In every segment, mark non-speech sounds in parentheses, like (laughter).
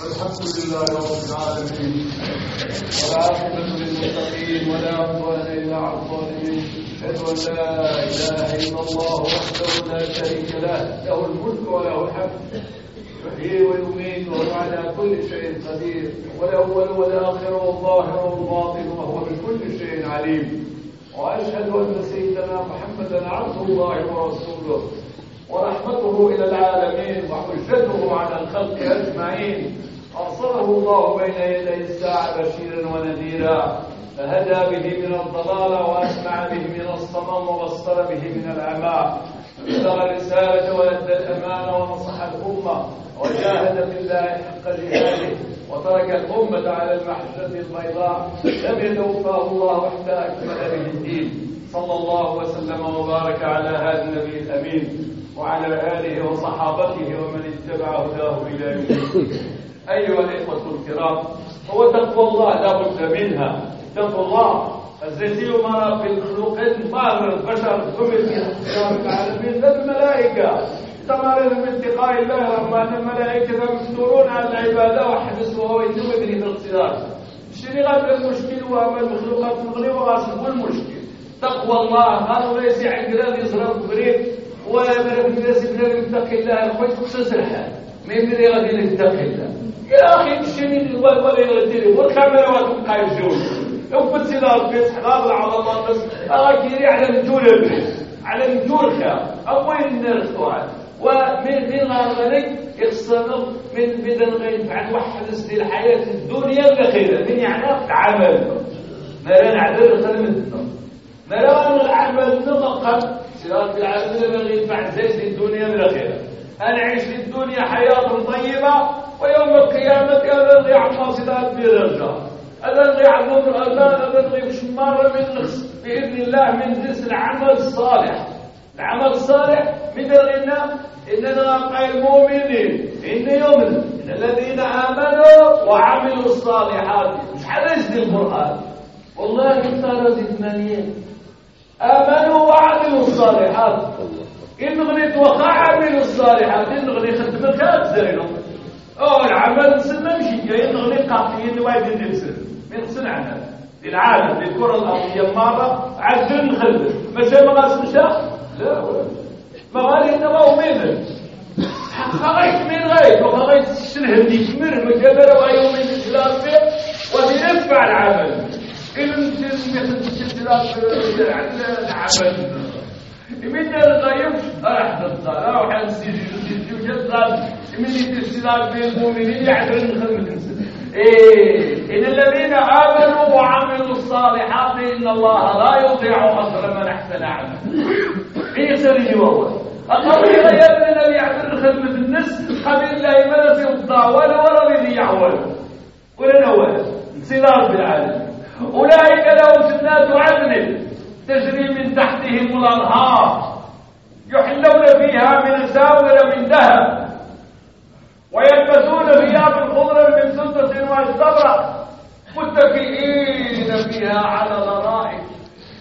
والحمد لله رب العالمين. والعاقبة للمتقين ولا عدوان إلا على الظالمين. أشهد أن لا إله إلا الله وحده لا شريك له. له الملك وله الحمد. يحيي ويميت وهو على كل شيء قدير. والأول والآخر والظاهر والباطن وهو بكل شيء عليم. وأشهد أن سيدنا محمدا عبد الله ورسوله. ورحمته إلى العالمين وحجته على الخلق أجمعين. أرسله الله بين يدي الساعة بشيرا ونذيرا. فهدى به من الضلال وأسمع به من الصمم وبصر به من العمى. بلغ الرسالة وأدى الأمانة ونصح الأمة. وجاهد في الله حق جهاده. وترك الأمة على المحجة البيضاء. لم يتوفاه الله حتى أكمل به الدين. صلى الله وسلم وبارك على هذا النبي الأمين. وعلى آله وصحابته ومن اتبع هداه إلى يوم الدين. (laughs) أيها الإخوة الكرام هو تقوى الله لا بد منها. تقوى الله الزيتي ما في الخلوقات ما البشر كل رب العالمين لا الملائكة. تمارين من اتقاء الله رغم الملائكة مفتورون على العبادة وحبسوها ويتم في الاقتدار غير المشكل؟ وهو المخلوقات المغلبة غاصب المشكل. تقوى الله قالوا ليس عقران يصرف بريد ولا الناس بلا يتقي الله الخوت خصوص الحال ما يمري غادي يتقي الله. يا أخي تشري ولا يغدير والكاميرا وتبقى يجوز لو كنت سيدار البيت حلال العظمات بس. اغيري على الجول البيت على خير. اول الناس طوال ومن من غيرك يخصنا من بدن غير عن واحد في الحياة الدنيا الاخيره من يعني العمل ما لا نعذر خدمتنا ما لا العمل نطقا صراط العالمين الذي يدفع زيت الدنيا أنا اعيش في الدنيا حياة طيبة ويوم القيامة أنا اللي عم صلاه برجع أنا اللي عم أنا اللي مش مره من نقص بإذن الله من جنس العمل الصالح. العمل الصالح من الغنى. إننا قال المؤمنين إن يوم إن الذين آمنوا وعملوا الصالحات. مش حرزت القرآن. والله انت رزق مليان آمنوا وعملوا الصالحات. إن غنيت وقع عملوا الصالحات. إن غني خدم كات زينو أو العمل سنة مشي إن غني قاطعين وايد نفسه من صنع عنها العالم للكرة الأرضية مرة عزل نخدم ماشي ما غاس مشى؟ لا ما غالي إنما هو مين خغيت من غير. وخغيت الشنه اللي يكمر مجبر ويوم الإسلام فيه. وبينفع العمل. إذا العمل من الغيب راح تطلع راح نسيج وجدد من الاستلام بين المؤمنين يعذرن خدمة إيه إن الذين آمنوا وعملوا الصالحات إن الله لا يضيع أجر من أحسن عملا إيه سري وهو القضية غير الذي يعذر خدمة الناس قبل ما في الضاء ولا الذي يعول. ولا نوال انصدار بالعالم. أولئك لهم جنات عدن تجري من تحتهم الأنهار يحلون فيها من ساور من ذهب ويلبسون ثياب خضرا من سندس واستبرق متكئين فيها على الأرائك.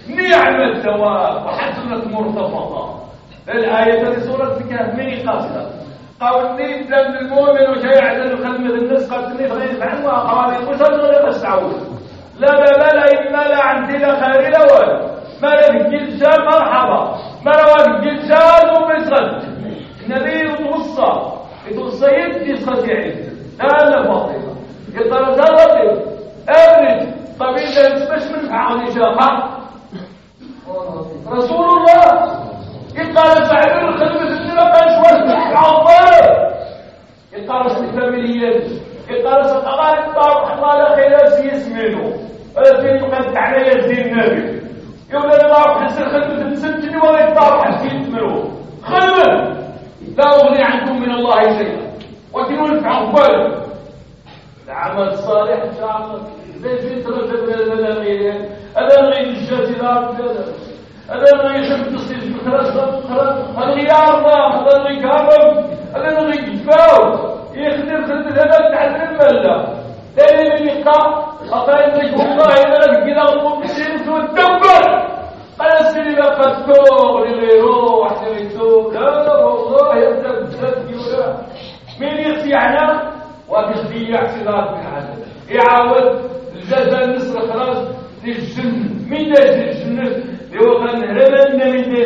نعم الثواب وحسنت مرتفقه الآية في سورة الكهف من قاصدة قولني دم المؤمن وشيء عدل خدمة الناس قد تنفذ عنها قال المسلم غير تستعوذ لا لا لا لا لا عندي لا خير الأول. ما لا الجلسة مرحبا. ما لا الجلسة ومسغد النبي يتوصى يتوصى يدي صديعي هذا فاطمة. يطلع زلطي أبرد. طب إذا مش من فعوني شاقا رسول الله. يقال سعيد الخدمة السنة شوال عظيم يقال استفاميليات يقال ستقال الطابق الله خير do.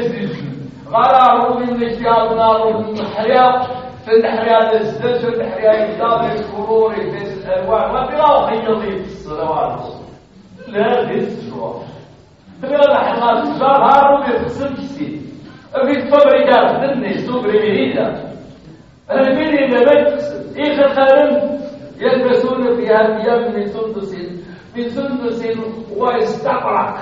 للجن غرارو من الاجتهاد نارو من الحياة في الحياة في الحياة الزداد الكرور في الألوان ما بلا خيطي في الصلوات لا غير السجوع بلا لحظات الشجار هارو بيخسر كسي في الفابريكات دني سوق ريميريدا ريميريدا ما تخسر إيه خلقان يلبسون فيها ثياب من سندس. من سندس. واستبرق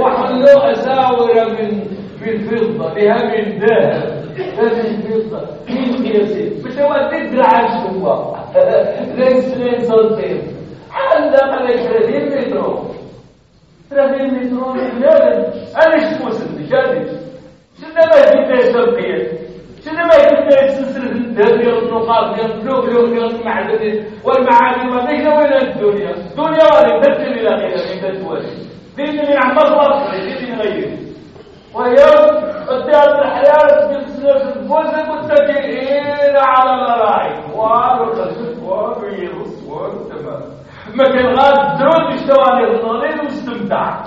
وحلوا أساور من من فضة بها من ذهب من فضة. من ياسين؟ مش هو تدرع هو. ليس ليس صوتين عندما ليس 30 متر. 30 متر لازم أنا شو مسلم جادي شنو ما يجي تسبقيه شنو ما يكون سلسلة الذهب ديال النقاط ديال الفلوك ديال المعدن والمعادن ما فيش وين الدنيا. الدنيا ولا تبدل إلى غيرها من الدول دين من عمال الله دين من غيره. وهي الدار الحياة الفوز متكئين على الأراعي والخشب والريص والتمام ما كان غاد درود يشتوى الظليل واستمتع.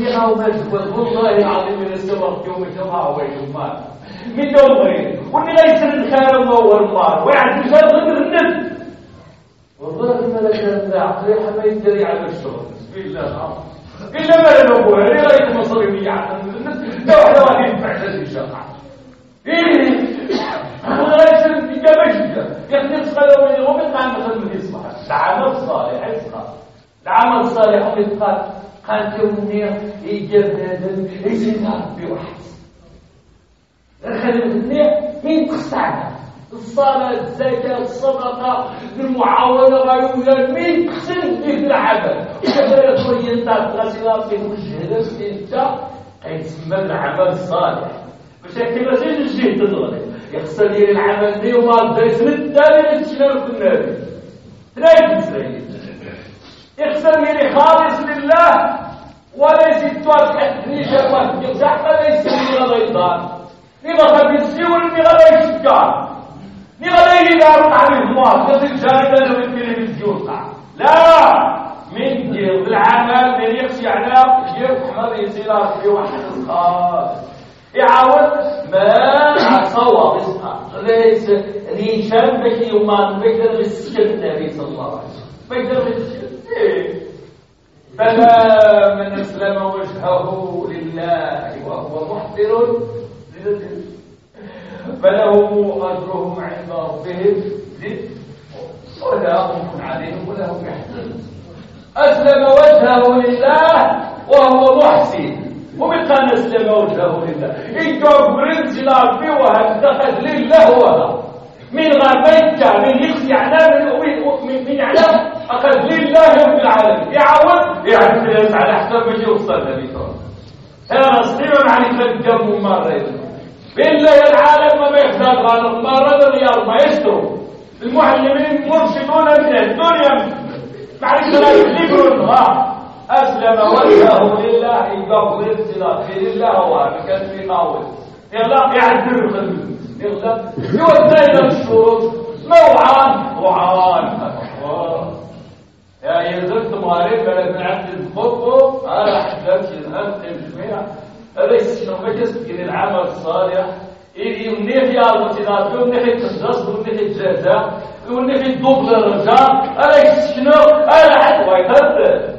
نعم والله العظيم من السماء يوم الجمعة ويوم مات من دون غير واللي لا يسر الخير هو المال ويعد مشان غير النب والله ما لك العقل ما يدري على الشغل بسم الله. العظيم إلا ما لنبوه ليه يعلم الناس لو واحدة واحدة هذه الشقة إيه هذا يصير إجابة جدا يخدم صغير ومن قام مثلا يصبح. العمل الصالح يصبح. العمل الصالح يبقى قال كوني يجب هذا يزيد ربي واحد الخدمة الدنيا مين تخسعها الصلاة الزكاة الصدقة المعاونة غير مين تخسر في العمل يطوي انت غسيلات في وجه إنت يتسمى العمل الصالح باش هكا ماشي الجهد تضغط لي العمل دي وما بدا يسمد الثاني تشنو في النار تلاقي تسري يخسر لي خالص لله ولا يزيد تحدني جواب يمسح ولا يسمي ولا يضار بيسيول ni غدا يشجع غدا يدار عن الهمار تصير جانبا من التلفزيون. لا من دير بالعمل من يخشي على يفحمر يصير؟ في واحد خاص يعاود ما صواب اسمها ليس ريشان بك يومان بك السكن النبي صلى الله عليه وسلم. بك السكن فلا من أسلم وجهه لله وهو محسن فلهم أجرهم عند ربهم ولا خوف عليهم ولا هم أسلم وجهه لله وهو محسن. ومن قال أسلم وجهه لله. إنتو برنس لربي وهدخل لله وهو. من غير من يخزي على من من يعلم. أخذ لله رب العالمين. يعود يعرف على حسب ما يوصل النبي صلى الله عليه وسلم أنا بالله العالم ما يحتاج غالب ما الرياض ما يشتروا المعلمين مرشدون من الدنيا. معلش لا يذكرون ها أسلم وجهه لله. يقبل الصلاة لله هو في قاول يلا يعدل الخدمة يلا. يوزع الشروط. موعان وعان يا يزلت مالك بلد عبد الخطب على حدث يذهب الجميع أليس شنو مجلس إلى العمل الصالح إلي ونيخ يا المتنات ونيخ التجرس ونيخ الجزاء ونيخ الدبل الرجاء أليس شنو؟ أنا حد ويتبدل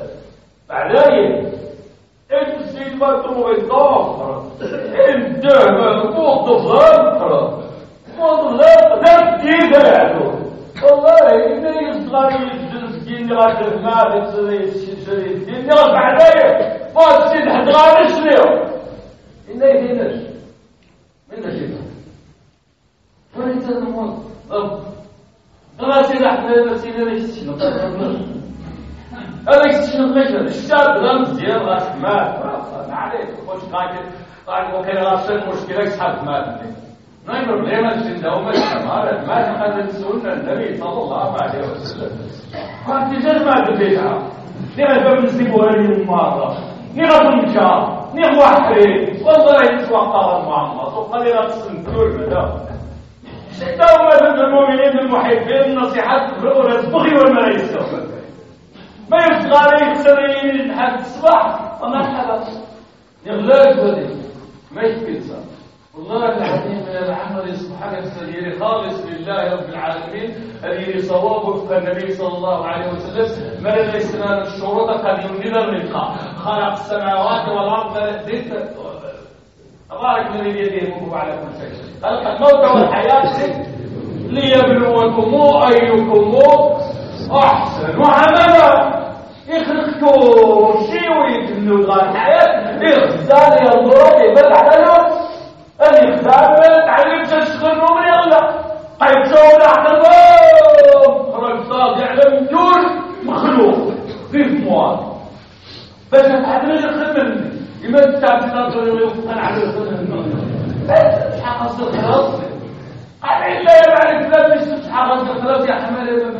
بعدين انت السيد ما تروح يطاف انت موظف موظف تبديد العدو والله إنه يصغر يجلس غادر ما يصير يدين بعدين ما تسيد حد غادر شنو إلا يدينش من نجيبها وليس الموت أنا سيد أحمد سيد ليش شنو هذاك شنو مشهد الشاب لا مزيان غاس مات. ما عليك. واش قاعد قاعد ممكن غاس المشكلة شحال مات. نايم بلينا الشدة وما ما ما تخلي السنة النبي صلى الله عليه وسلم. قالت جزمة البدعة لما بنسيبوا هذه المرة نغض الجار نغوحري والله يتوقع المعمر وقال لك سنتور مدى دوما المؤمنين المحبين نصيحة البغي والمريسة ما يبقى عليه السنين لحد الصباح ومرحبا يغلاك ودي ما يكفي والله العظيم من العمل يصبح السرير خالص لله رب العالمين الذي صواب وفق النبي صلى الله عليه وسلم من لنا الشروط قد ينزل اللقاء خلق السماوات والارض تبارك من الملك على كل شيء. خلق الموت والحياة ليبلوكم ايكم أحسن عملا. يخلقوا شيء ويدلوا الحياة. يخزان ينظر يبل على الإخبار ما تعلمش تشتغل من يلا طيب شو تحت الباب خرج صاد يعلم دون مخلوق. في مواد بس تعلمش الخدمة لما تتعب تنظر ويوقفن على حقص خلاص قال إلا يبعد الكلام مش حقص خلاص يا حمال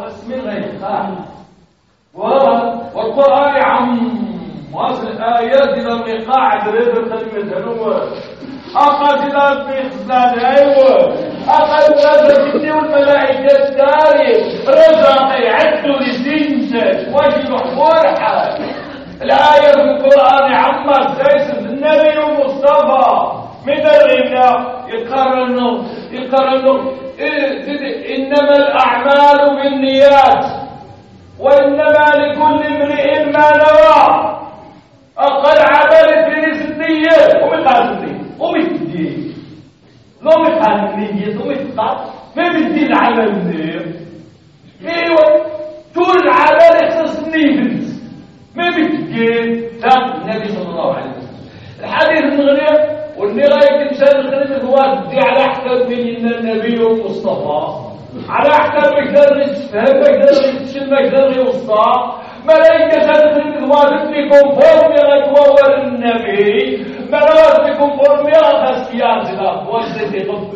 واسمين غير والقرآن عم واصل آيات إلى اللقاء دريد الخدمة هنوه أخذ في خزان أيوة أخذ رزق والملائكة التالي رزق يعدوا لسنتك وجه فرحة الآية في القرآن عمر سيس النبي المصطفى من الغنى؟ يقارنوا يقارنوا. إنما الأعمال بالنيات وإنما لكل امرئ ما نوى. أقل عمل في النية ومن النية ومتدي لو متعلمين لو متقع ما بدي العمل منير إيوه طول العمل يخصص نيفنس ما بدي النبي صلى الله عليه وسلم. الحديث المغرب واللي غاية الإنسان الخليل هو دي على حسب من النبي المصطفى على حسب مقدار يتفهم مقدار يتشل مقدار يوصى. ملائكة تدخل الواجب فيكم فوق يغير النبي. بلغتكم قرمها خسياتنا وجدتي طب.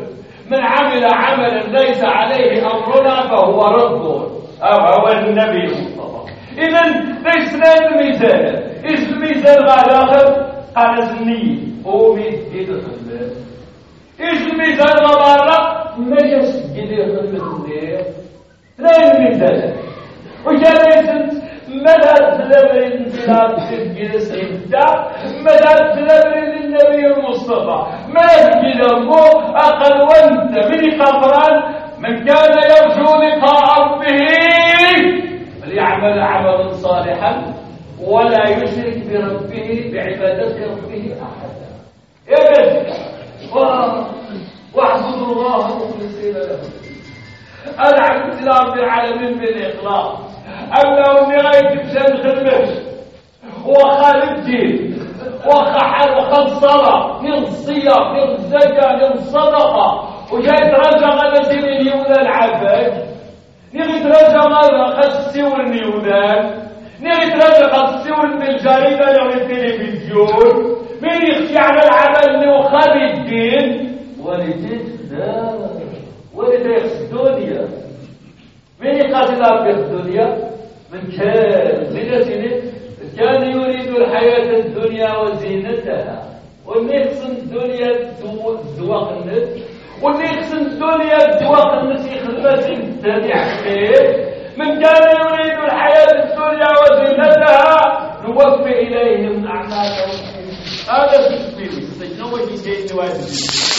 من عمل عملا ليس عليه أمرنا فهو رد. أو هو النبي. اذا ليس الميزان إيش الميزان قال اخر قال زني. هو يدخل إيش الميزان غبارة ما يسجد يخدم لا الميزان. وجاء مدى تلبري انتلاب تلقيس عدة مدى تلبري للنبي المصطفى. ما لأمه أقل وأنت من قبران. من كان يرجو لقاء ربه فليعمل عملا صالحا ولا يشرك بربه بعبادة ربه أحدا. يا واعبدوا الله مخلصين له. العبد رب العالمين بالإخلاص. أما ونغاية بسان خدمة وخالد الدين وخحل وخل الصلاة من الصيام من الزكاة من الصدقة وجاي ترجع غدا سيري نيولا العباد. نيغي ترجع غدا خاص السيور نيولان نيغي ترجع خاص السيور بالجريدة نيغي التلفزيون. مين يخشي على العمل اللي وخالد الدين والدين لا والدين يخص الدنيا. مين يقاتل في الدنيا؟ من كان زينة كان يريد الحياة الدنيا وزينتها. يقسم الدنيا الزواق النت. واللي يقسم الدنيا الزواق النت يخدمها سنتاني حقير من كان يريد الحياة الدنيا وزينتها نوفي إليهم أعمالهم هذا تسبيل السجن وجدين واجبين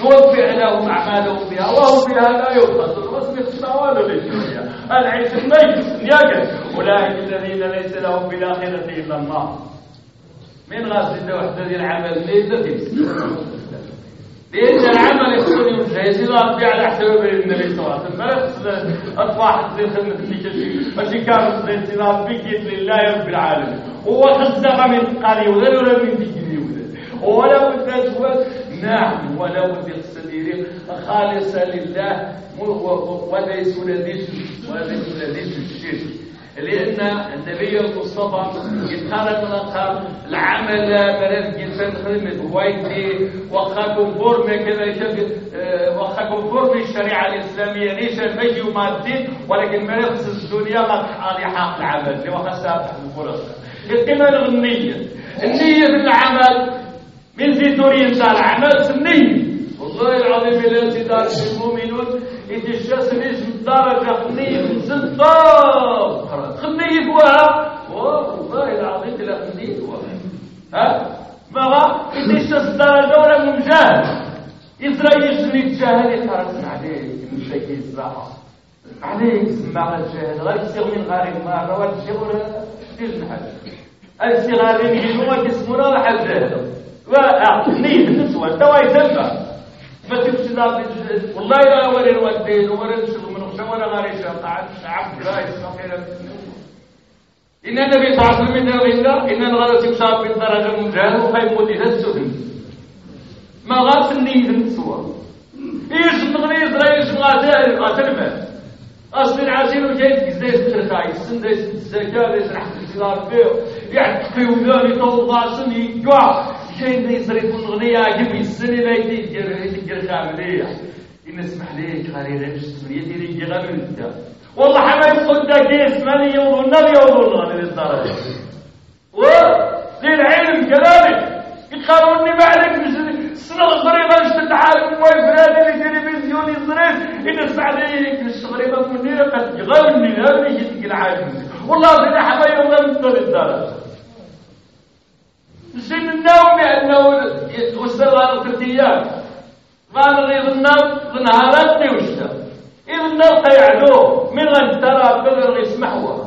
توفي لهم أعمالهم بها. وهم بها لا يبخسون واصبر الصوال للدنيا العيش الميت يقل. أولئك الذين ليس لهم بالآخرة إلا النار. من غاسل وحدة العمل ليس في لأن العمل يكون يمشي ربي على حساب النبي صلى الله عليه وسلم ما أصبح زي خدمة اللي ماشي كان زي ربي لله رب العالمين. هو خزق من قري ولا من دجلي ولا. ولا نعم ولو بالصدير خالصة لله وليس لذيذ وليس لذيذ الشرك لأن النبي المصطفى من القرن العمل بلد جنسان خدمة هوايتي وخاكم فورم كذا يشبه وخاكم فورم الشريعة الإسلامية ليس المجي الدين ولكن ما يخص الدنيا ما تحالي حق العمل وخصها تحت الفرصة كما النية؟ النية في العمل من زيتورين تاع العمل سنية والله العظيم الا تدار المؤمنون يتشاس ليش الدرجة خنيف صدام خنيف وها والله العظيم لا خنيف وها ها؟ ما يتشاس الدرجة ولا مجاهد يزرى يجري الجاهل يترسم عليك المشاكل الصراحة عليك سمع الجاهل. غير يصير من غاري ما رواد الشغل تيجي حاجة الصغار يجيبوا يسمونا واحد جاهل وأعطني النسوة توا يسمى والله لا ورين ودين ورين شغل من وشا ولا غاري قاعد عبد لا يستطيع إن النبي صلى الله عليه وسلم يقول إن الغرس يصاب بالدرجة مجاهد وخيمون إلى السفن ما غاس النية النسوة إيش تغني إسرائيل غازي غاتلمه أصل العزيز وجاي زي التركاي سن زي الزكاة زي رحمة الزلال فيه يعتقي وذاني توضع سن يقع شيء زي يصرف الغنية عجب السن لا يتجر كاملية إن اسمح ليك خلي رمش سمرية ديري غامل انت والله يقول دا كيس. مالي يوضون نبي يوضون غني للدرجة و؟ للعلم كذلك يقالوني ما عليك السنة الغريبة مش تتعالم ويفراد اللي تلفزيون يصرف إن السعدية الشغريبة مني قد يغني هذا يجي العالم والله في حما يوضون نبي للدرجة زين النوم لأنه وصل على ثلاث أيام ما نغيظ النوم نهارتني وشتا إذا النوم قيعدوه من غن ترى بدر يسمحوا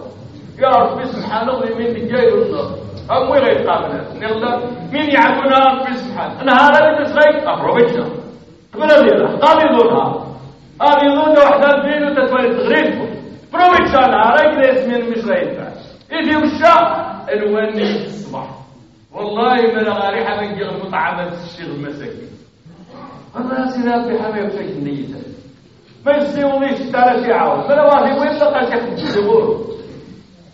يا ربي سبحان الله من جاي النار أم وين يتقابلنا نغلا مين يعبونا ربي سبحان. نهار اللي تسغيك أفروبتنا تقول لي قام يظنها قام يظن وحدة بين وتتولي تغريبكم بروبتنا نهار كده اسمين مش ينفع إذا وشا الواني الصباح والله من غارحة من جغل مطعمة الشيخ المساكين والله سيدات بحمي بشكل نيته ما يسيونيش ترى شي عاود. بلا واحد وين لقى شيخ يقول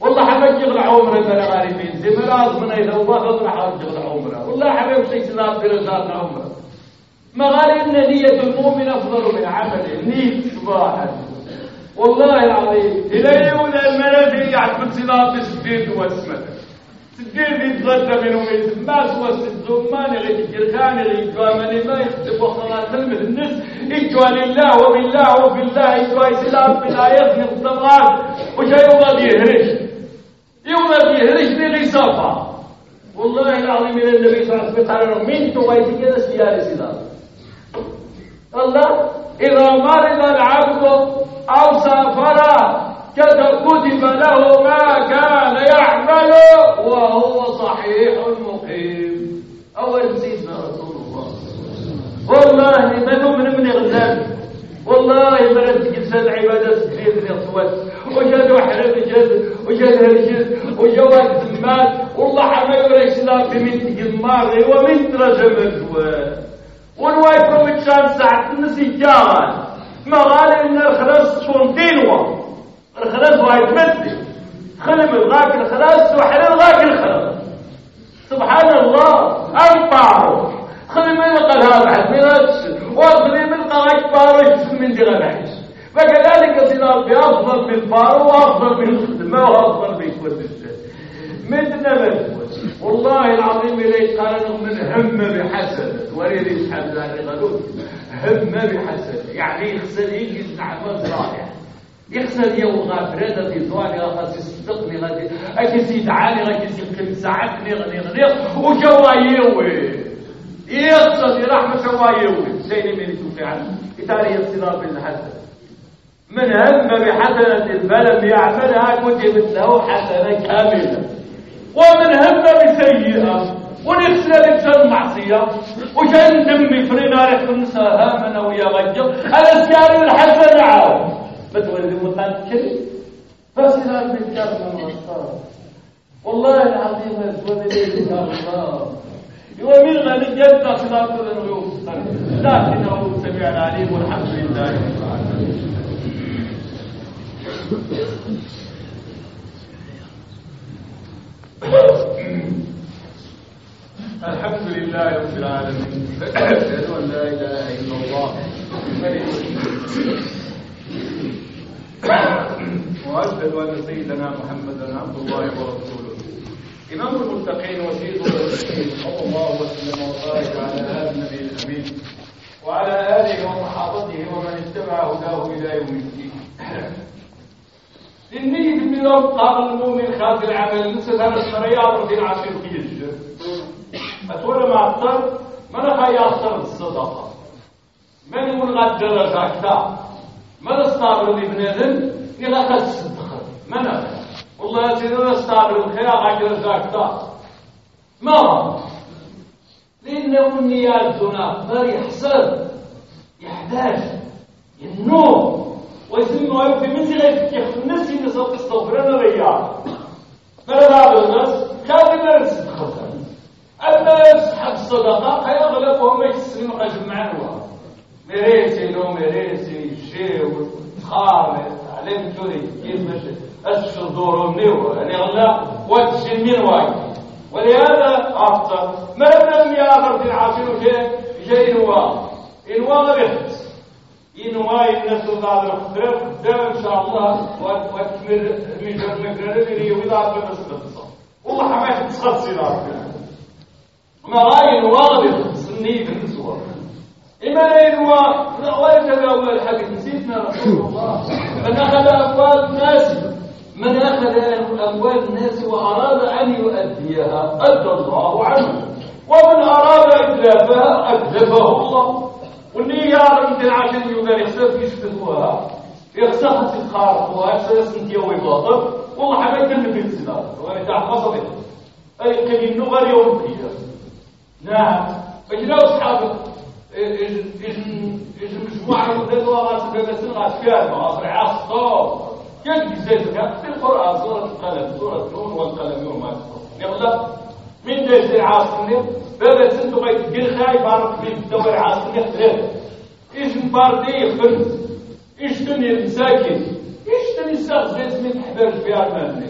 والله حمد جغل عمره بلا غاربين زي ما لازم من إذا وباخذ راح جغل عمره والله حبيب شيخ سيدات برزاق عمره مغالي إن نية المؤمن أفضل من عمله نية صباحا والله العظيم. إلى يوم المنازل يعتمد سيدات السديد والسمك سديد يتغدى منهم ما سوى الزمان غير الجرخان غير يجوامني ما يكتب وخلاص كلمة الناس يجوا لله وبالله وفي الله يجوا يسلام بالآيات يغطبان وجا يوم يهرش يوم يهرش لي صفا والله العظيم إلى النبي صلى الله عليه وسلم من تويت كذا سيارة سلام الله إذا مرض العبد أو سافر كتب له ما كان يعمل. وهو صحيح مقيم. أول سيدنا رسول الله. والله ما تؤمن من غزال. والله ما تجلس العبادة سبيل من الصوت وجد وحرم جد وجد هرجد وجواد زمات والله حما يوريك سلام في من تجمار ومن ترجم الجواد والوايفر وتشان ساعة النسيجان. ما غالي إن الخلاص تكون الخلاص وايد مثلي خلم الغاك الخلاص وحل الغاك الخلاص سبحان الله أنطاره خلم القى هذا حد من وخلم القى أكبر من دي غنحش فكذلك صلاب بأفضل من فارو وأفضل من الخدمة وأفضل من كل مثل مجوز والله العظيم إليه قال من هم بحسد. وريد يسحب ذلك هم بحسد. يعني يخسر يجي عمل صالح يخسر يوم غافرة في ثواني غاس يصدقني غادي اكيس يدعاني غادي يمكن ساعتني غادي غادي وجوا يوي. يخسر رحمة شوا يوي. سيدي من يشوف عنه إتاري الصلاة بالحسد من هم بحسنة فلم يعملها كتبت له حسنة كاملة. ومن هم بسيئة ونخسر الإنسان معصية. وجن دمي فرينا رح نساها من ويا غجر. الأسكار الحسنة؟ عاو بتولي متأكد. فصلا بالكرم والصبر والله العظيم أسود لي الله ومن غني جد صلاة الغيوب لكنه سميع العليم والحمد لله. رب العالمين الحمد لله رب العالمين. أشهد أن لا إله إلا الله. وأشهد أن سيدنا محمدا عبد الله ورسوله. إمام المتقين وسيد المتقين صلى الله وسلم وبارك على هذا النبي الأمين وعلى آله وصحابته ومن اتبع هداه إلى يوم الدين. من يوم قال المؤمن خاف العمل. نسل هذا الرياض رضي العشر في الجر أتولى مع الطر من خياصر الصدقة؟ من يقول غدر زكاة من استعبر لبنادم إلى خد الصدقة من أخذ والله سيدنا استعبر الخيار غدر زكاة ما لأنه النيات هنا غير يحصل يحتاج النوم ويسمى في مثل الناس الناس تستغفر أنا ريال فلا بعض الناس؟ كان الناس تخسر أما يسحب الصدقه فيغلب وهم يسلموا قجم معنوها مريسي لو مريسي شيء خالد علم تريد كيف مشي اشهر دورهم نيو يعني غلا واتشن من واجب ولهذا أفضل ما لم يأمر في العاشر شيء؟ شيء نواه إنواه بحث إنواه الناس بعد الخبرة قدام إن شاء الله وتكمل مجرد مكرر اللي وضع بمسكة والله حماية تخصصي لها ما رأي إنواه بحث النية بالنسوة إما إنواه ولكن أول حديث نسيتنا رسول الله. من أخذ أموال الناس من أخذ أموال الناس وأراد أن يؤديها أدى الله عنه. ومن أراد إتلافها أتلفه الله. واللي يعرف مثل عشان يقدر يخسر يشفتوها يخسر تتخارقوها يخسر سنتيا ويباطل والله في السنة وأنا تعرف به أي كلمة غير يوم فيها نعم. فجنا أصحاب إيش مجموعة من ذات راس بس راس كان عصر زيت في القرآن سورة القلم سورة نون والقلم يوم ما يلا من جيش العاصمة بابا سنتو غيت تقل خايف عرف في الدور العاصمة ثلاثة إيش مباردي خمس إيش تني المساكن إيش تني زيت من تحبرش فيها المال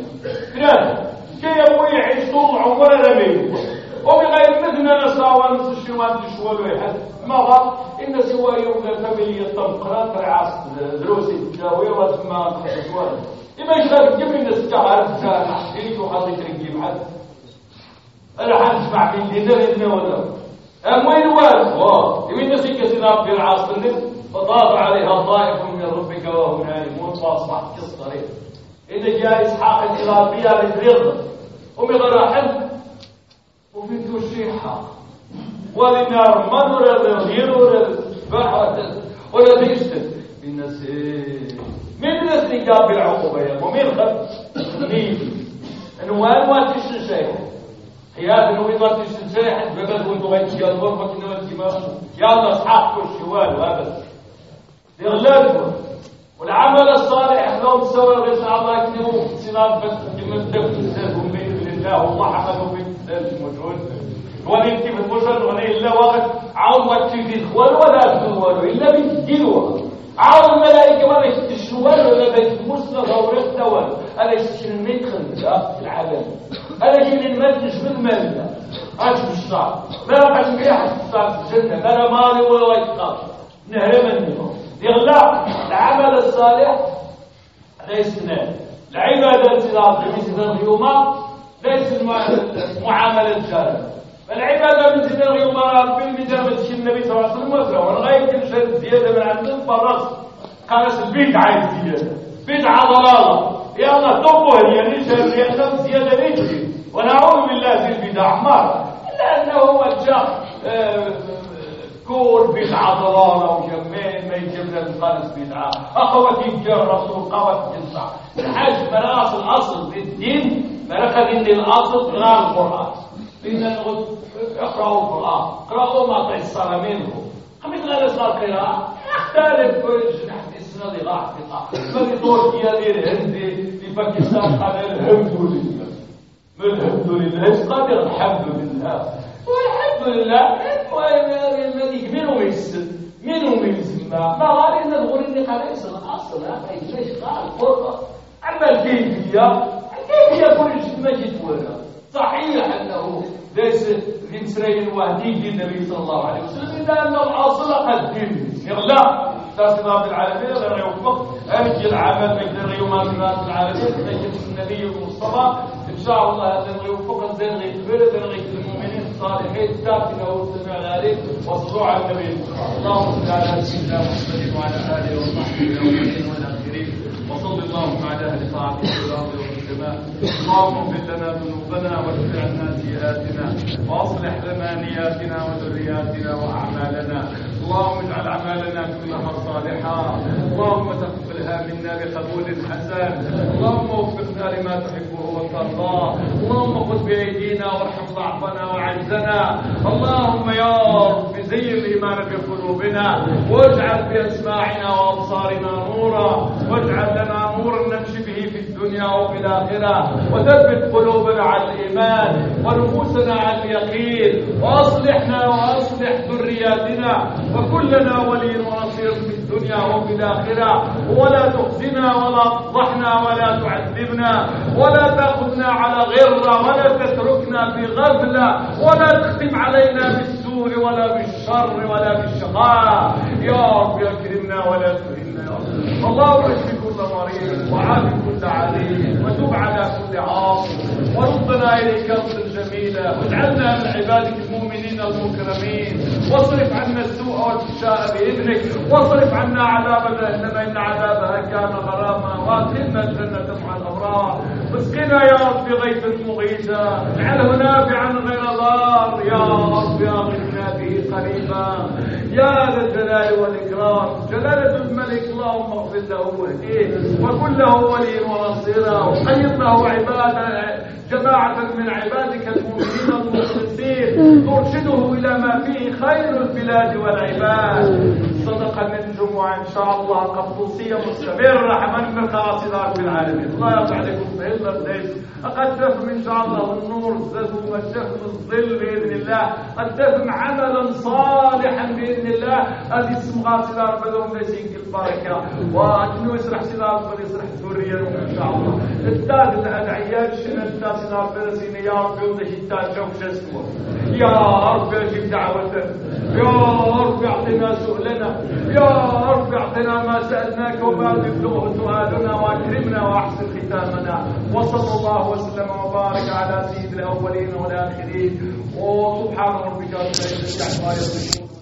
ثلاثة كي يبوي يعيش طول عمره رميه وبغير مثلنا نساوى نفس الشمال تشوال واحد ما إن سوى يوم الفاميليا الطمقرات العاص دروسي. التداوي واسمع تحسوان إما يشغل كيف الناس تعرف نحكيك وحاطي تركي بحد أنا حنسمع من دينار ولا أم وين وال واه يمين الناس يكسنا في العاص فطاف عليها طائف من ربك وهم نائمون. فأصبحت كالصريح إذا جاء إسحاق الإغاثية للرضا هم يغرحن من ولا الغير ولا البحر ولا تيشتت الناس من الناس اللي جاب العقوبة يا ومين خد نيجي انه وين ما تشتشيح حياة انه وين ما تشتشيح بقد وانتو غيتش يا الغرفة انه انت ما يلا اصحاب كل شوال وابد يغلبوا والعمل الصالح لو تسوي غير الله يكتبوا في سناب بس كلمة دفن بإذن الله والله حملوا في الموجود يكتب البشر ولا إلا وقت عاون في الخوال ولا الخوال إلا بيدينوها عاون الملائكة ولا يستشوال ولا بيتمسنا غورق دوال أنا يستشرميت خلقها في العالم. أنا جيل المجلس بالمال أجب الشعب. ما رقش مليح الشعب في الجنة. لا مالي ولا يتقاش نهرم منهم يغلق العمل الصالح ليس نال العبادة التي بمثل اليوم ليس معاملة الجارة فالعبادة من الغيوم ربي بدرجة النبي صلى الله عليه وسلم ولغاية كل زيادة من عندهم فرص قالت بدعة زيادة. بدعة ضلالة. يلا طبوا هي نشر لأنهم زيادة رجلي ونعوذ بالله في البدع مر لأنه هو جاء آه، كل بدعة ضلالة وجمين ما يجيب لنا الخالص بدعة أخوة يجي الرسول قوة تنفع الحاج مراس الأصل في الدين مرخد إن الأصل غير القرآن. لأن اقرأوا القرآن. اقرأوا ما تيسر منه. خمس غير قراءة يختلف كل نحن السنة دي راح تقع في تركيا دي الهند في باكستان قال الحمد لله. الحمد لله. قادر؟ الحمد لله. والحمد لله. الذي منهم يسد منهم يسمع ما غالي ان تقول إني قريت الاصل هذا ليش قال؟ القران أما الكيفيه الكيفيه كل ما جيت ولا. صحيح أنه ليس في اسرائيل وهدي النبي صلى الله عليه وسلم إلا ان الأصل قد لا تاسم رب العالمين غير يوفق أرجي العمل مجد يوم رب العالمين. مجد النبي المصطفى إن شاء الله هذا يوفق الزين غير كبير غير المؤمنين الصالحين تاتنا واستمع ذلك واصلوا على النبي. اللهم صل على سيدنا محمد وعلى آله وصحبه الاولين والاخرين وصل اللهم على أهل طاعتك اللهم اغفر لنا ذنوبنا واغفر عنا سيئاتنا واصلح لنا نياتنا وذرياتنا وأعمالنا. اللهم اجعل أعمالنا كلها صالحة. اللهم تقبلها منا بقبول حسن. اللهم وفقنا لما تحبه وترضاه اللهم خذ بأيدينا وارحم ضعفنا وعجزنا اللهم يا رب زين الإيمان في قلوبنا واجعل بأسماعنا وأبصارنا نورا. واجعل لنا نورا نمشي به الدنيا وفي الآخرة وثبت قلوبنا على الإيمان ونفوسنا على اليقين وأصلحنا وأصلح ذرياتنا وكلنا ولي ونصير في الدنيا وفي الآخرة. ولا تخزنا ولا تفضحنا ولا تعذبنا ولا تأخذنا على غرة ولا تتركنا في غفلة ولا تختم علينا بالسوء ولا بالشر ولا بالشقاء. يا رب أكرمنا ولا تهنا يا رب اللهم اشف كل مريض وعافي كل عليم وتب على كل عاصي وردنا إليك ردا جميلا واجعلنا من عبادك المؤمنين المكرمين. واصرف عنا السوء والفحشاء بإذنك. واصرف عنا عذاب جهنم إن عذابها كان غراما. وادخلنا الجنة مع الأبرار. واسقنا يا رب غيثا مغيثا. اجعله نافعا غير ضار. يا رب اغثنا به قريبا. يا ذا الجلال والإكرام. جلالة الملك اللهم اغفر له واهديه وكن له وليا ونصيرا وقيض له عباده جماعة من عبادك المؤمنين المخلصين. ترشده إلى ما فيه خير البلاد والعباد. صدق النجم إن شاء الله قبطوسية مستمرة حمل من خلاص في العالمين. الله يرضى عليكم الليل قد تفهم إن شاء الله النور الزهو والشفم الظل بإذن الله. قد تفهم عملا صالحا بإذن الله. هذه اسم غاسل ربهم ليسيك البركة. وأنه يسرح سلام ويسرح ذريا إن شاء الله. التاج الأدعيات شنو التاج سلام بلسين يا رب يوضح التاج شوف شسوه يا رب يجيب دعوته. يا رب اعطنا سؤلنا. يا رب اعطنا ما سألناك وما يبلغه سؤالنا وأكرمنا وأحسن ختامنا. وصلى الله وسلم وبارك على سيد الأولين والآخرين. وسبحان ربك رب العزة عما يصفون.